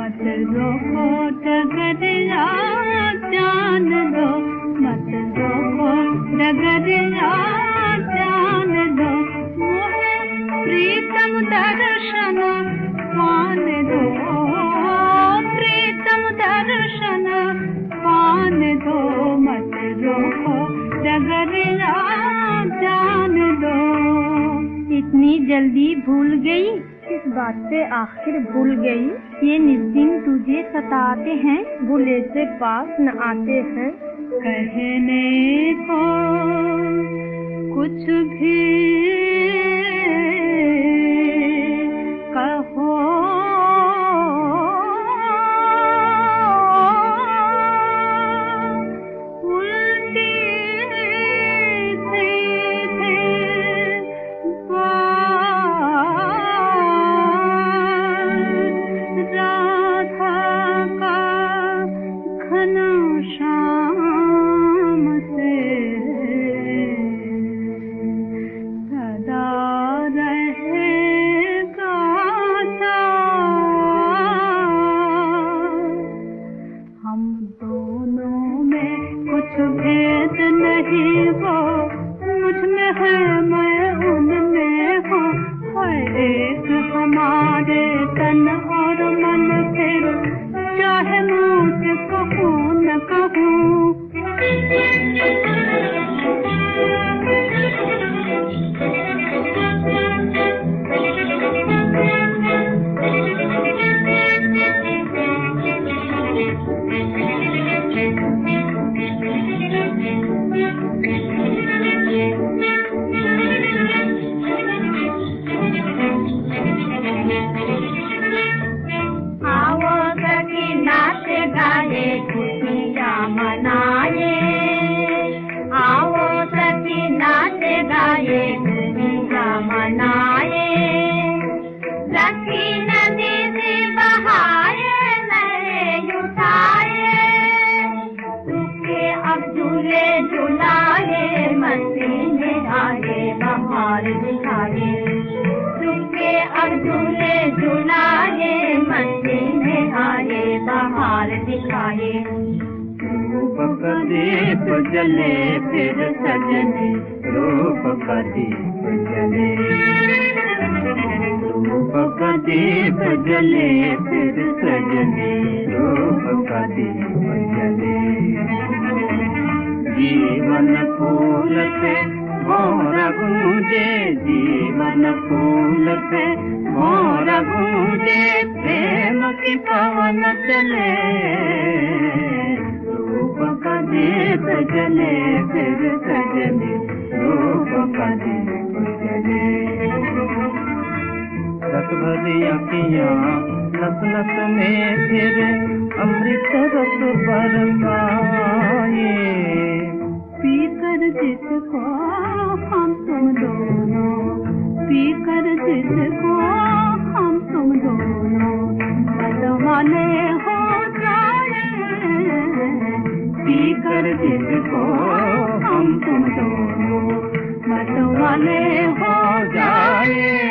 मत डगरिया जान जल्दी भूल गई। किस बात से आखिर भूल गई? ये निस्दिन तुझे सताते हैं भूले से पास न आते हैं। कहने को कुछ भी कुछ भेद नहीं वो मुझमें है, मैं उनमें हूँ। हर एक हमारे तन और मन फिर चाहे मुझ कहूँ। न आओ झूले झुलाए मस्ती में आए बहार दिखाए। बहार दिखाए रूप का दीप जले, फिर सजने। रूप का दीप जले। रूप का दीप जले, फिर सजने। रूप का दीप जले। जीवन फूल पे मोर गूंजे जीवन फूल पे मोर गूंजे प्रेम की पवन चले। रूप का दीप जले फिर सजने रूप का दीप जले। रस भरी अखियाँ नस नस में फिर अमृत रस बरसाए पीकर जिसको हम तुम दोनों पीकर जिसको हम तुम दोनों बदवाले हो पीकर जिसको हम तुम दोनों मतवाले हो जाए।